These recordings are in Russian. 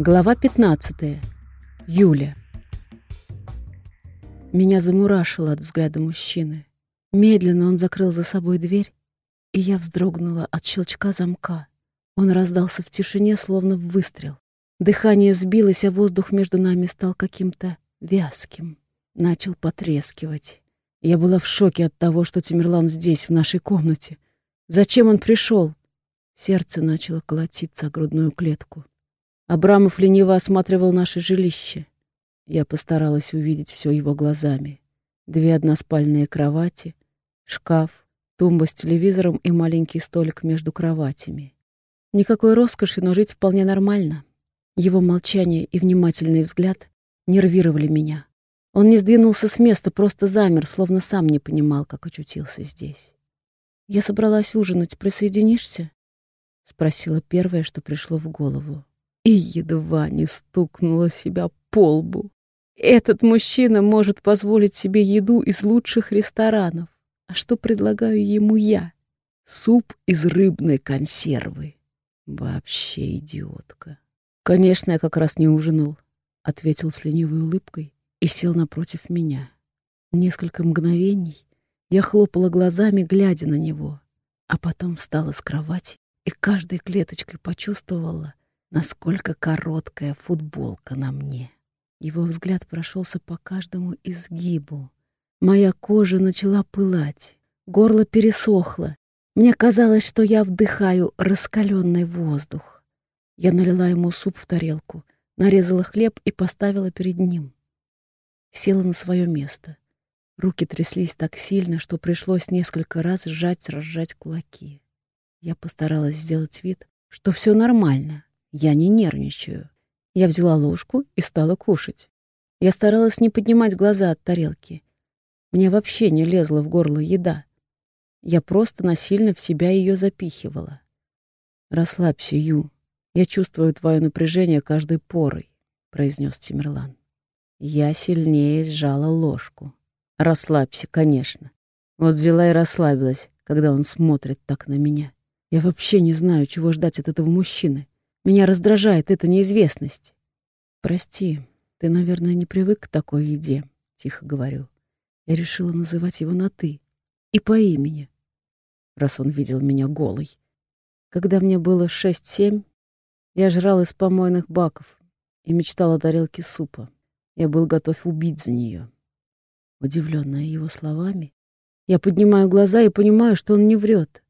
Глава 15. Юля. Меня замурашило от взгляда мужчины. Медленно он закрыл за собой дверь, и я вздрогнула от щелчка замка. Он раздался в тишине, словно выстрел. Дыхание сбилось, а воздух между нами стал каким-то вязким. Начал потрескивать. Я была в шоке от того, что Тимирлан здесь, в нашей комнате. Зачем он пришел? Сердце начало колотиться о грудную клетку. Абрамов лениво осматривал наше жилище. Я постаралась увидеть все его глазами. Две односпальные кровати, шкаф, тумба с телевизором и маленький столик между кроватями. Никакой роскоши, но жить вполне нормально. Его молчание и внимательный взгляд нервировали меня. Он не сдвинулся с места, просто замер, словно сам не понимал, как очутился здесь. «Я собралась ужинать. Присоединишься?» — спросила первое, что пришло в голову и едва не стукнула себя по лбу. Этот мужчина может позволить себе еду из лучших ресторанов. А что предлагаю ему я? Суп из рыбной консервы. Вообще идиотка. Конечно, я как раз не ужинал, ответил с ленивой улыбкой и сел напротив меня. Несколько мгновений я хлопала глазами, глядя на него, а потом встала с кровати и каждой клеточкой почувствовала, насколько короткая футболка на мне. Его взгляд прошелся по каждому изгибу. Моя кожа начала пылать, горло пересохло. Мне казалось, что я вдыхаю раскаленный воздух. Я налила ему суп в тарелку, нарезала хлеб и поставила перед ним. Села на свое место. Руки тряслись так сильно, что пришлось несколько раз сжать-разжать кулаки. Я постаралась сделать вид, что все нормально, я не нервничаю. Я взяла ложку и стала кушать. Я старалась не поднимать глаза от тарелки. Мне вообще не лезла в горло еда. Я просто насильно в себя ее запихивала. «Расслабься, Ю. Я чувствую твое напряжение каждой порой», — произнес Тимирлан. Я сильнее сжала ложку. «Расслабься, конечно. Вот взяла и расслабилась, когда он смотрит так на меня. Я вообще не знаю, чего ждать от этого мужчины. Меня раздражает эта неизвестность. Прости, ты, наверное, не привык к такой еде, тихо говорю. Я решила называть его на «ты» и по имени, раз он видел меня голой. Когда мне было шесть-семь, я жрал из помойных баков и мечтал о тарелке супа. Я был готов убить за нее. Удивленная его словами, я поднимаю глаза и понимаю, что он не врет.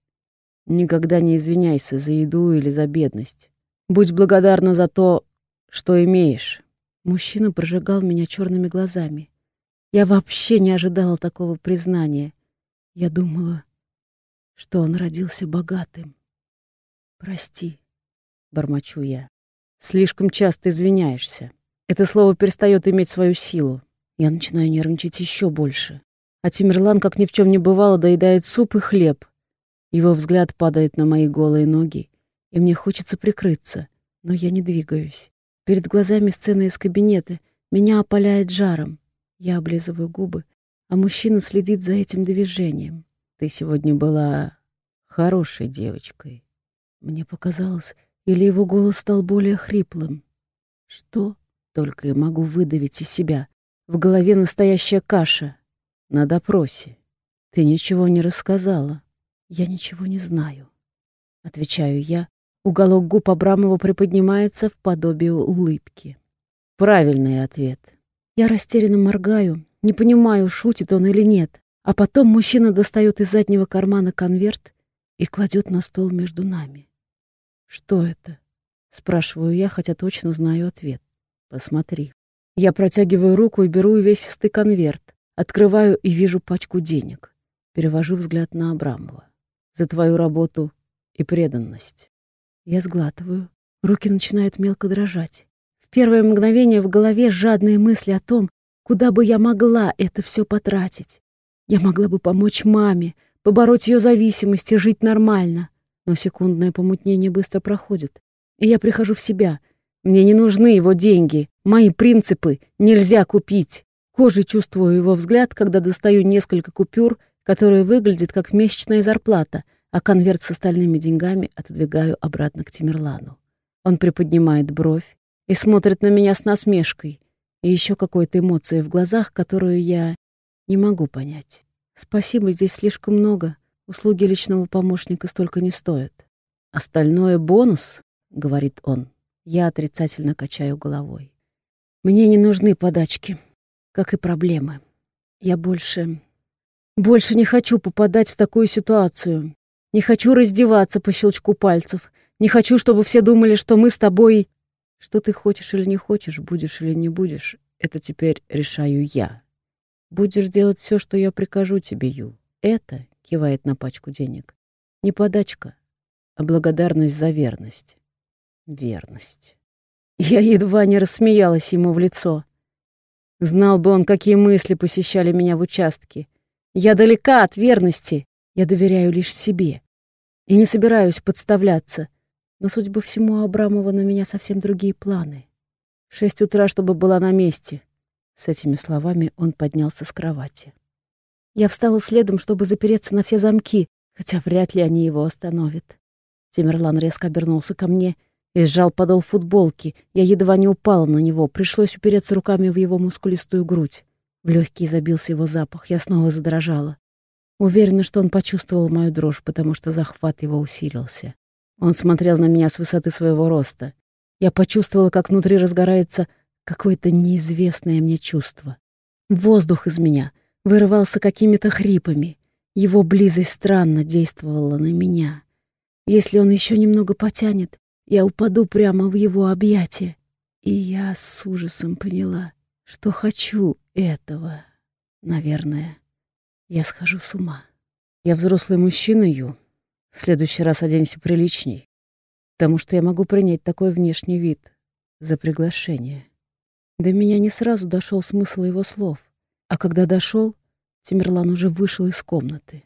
Никогда не извиняйся за еду или за бедность. Будь благодарна за то, что имеешь. Мужчина прожигал меня черными глазами. Я вообще не ожидала такого признания. Я думала, что он родился богатым. Прости, бормочу я. Слишком часто извиняешься. Это слово перестает иметь свою силу. Я начинаю нервничать еще больше. А Тимирлан, как ни в чем не бывало, доедает суп и хлеб. Его взгляд падает на мои голые ноги, и мне хочется прикрыться, но я не двигаюсь. Перед глазами сцена из кабинета. Меня опаляет жаром. Я облизываю губы, а мужчина следит за этим движением. Ты сегодня была хорошей девочкой. Мне показалось, или его голос стал более хриплым. Что? Только и могу выдавить из себя. В голове настоящая каша. На допросе. Ты ничего не рассказала. Я ничего не знаю. Отвечаю я, Уголок губ Абрамова приподнимается в подобие улыбки. Правильный ответ. Я растерянно моргаю, не понимаю, шутит он или нет. А потом мужчина достает из заднего кармана конверт и кладет на стол между нами. «Что это?» — спрашиваю я, хотя точно знаю ответ. «Посмотри». Я протягиваю руку и беру увесистый конверт. Открываю и вижу пачку денег. Перевожу взгляд на Абрамова. «За твою работу и преданность». Я сглатываю. Руки начинают мелко дрожать. В первое мгновение в голове жадные мысли о том, куда бы я могла это все потратить. Я могла бы помочь маме, побороть ее зависимость и жить нормально. Но секундное помутнение быстро проходит. И я прихожу в себя. Мне не нужны его деньги. Мои принципы нельзя купить. Кожей чувствую его взгляд, когда достаю несколько купюр, которые выглядят как месячная зарплата — а конверт с остальными деньгами отодвигаю обратно к Тимирлану. Он приподнимает бровь, и смотрит на меня с насмешкой и еще какой-то эмоцией в глазах, которую я не могу понять. Спасибо, здесь слишком много. Услуги личного помощника столько не стоят. Остальное бонус, говорит он. Я отрицательно качаю головой. Мне не нужны подачки, как и проблемы. Я больше... Больше не хочу попадать в такую ситуацию. Не хочу раздеваться по щелчку пальцев. Не хочу, чтобы все думали, что мы с тобой... Что ты хочешь или не хочешь, будешь или не будешь, это теперь решаю я. Будешь делать все, что я прикажу тебе, Ю. Это, кивает на пачку денег, не подачка, а благодарность за верность. Верность. Я едва не рассмеялась ему в лицо. Знал бы он, какие мысли посещали меня в участке. Я далека от верности. Я доверяю лишь себе. И не собираюсь подставляться. Но, судя по всему, Абрамова на меня совсем другие планы. Шесть утра, чтобы была на месте. С этими словами он поднялся с кровати. Я встала следом, чтобы запереться на все замки, хотя вряд ли они его остановят. Тимерлан резко обернулся ко мне — и сжал подол футболки. Я едва не упала на него, пришлось упереться руками в его мускулистую грудь. В легкий забился его запах, я снова задрожала. Уверена, что он почувствовал мою дрожь, потому что захват его усилился. Он смотрел на меня с высоты своего роста. Я почувствовала, как внутри разгорается какое-то неизвестное мне чувство. Воздух из меня вырывался какими-то хрипами. Его близость странно действовала на меня. Если он еще немного потянет, я упаду прямо в его объятия. И я с ужасом поняла, что хочу этого. Наверное, я схожу с ума. Я взрослый мужчина, Ю. В следующий раз оденься приличней, потому что я могу принять такой внешний вид за приглашение. До меня не сразу дошел смысл его слов, а когда дошел, Тимерлан уже вышел из комнаты.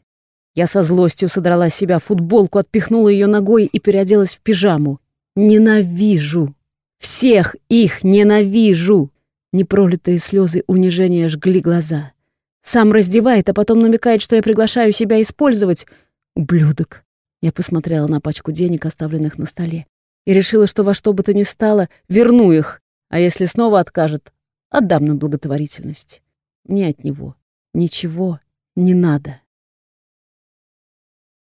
Я со злостью содрала с себя футболку, отпихнула ее ногой и переоделась в пижаму. Ненавижу! Всех их ненавижу! Непролитые слезы унижения жгли глаза. Сам раздевает, а потом намекает, что я приглашаю себя использовать. Ублюдок. Я посмотрела на пачку денег, оставленных на столе, и решила, что во что бы то ни стало, верну их, а если снова откажет, отдам на благотворительность. Мне от него ничего не надо.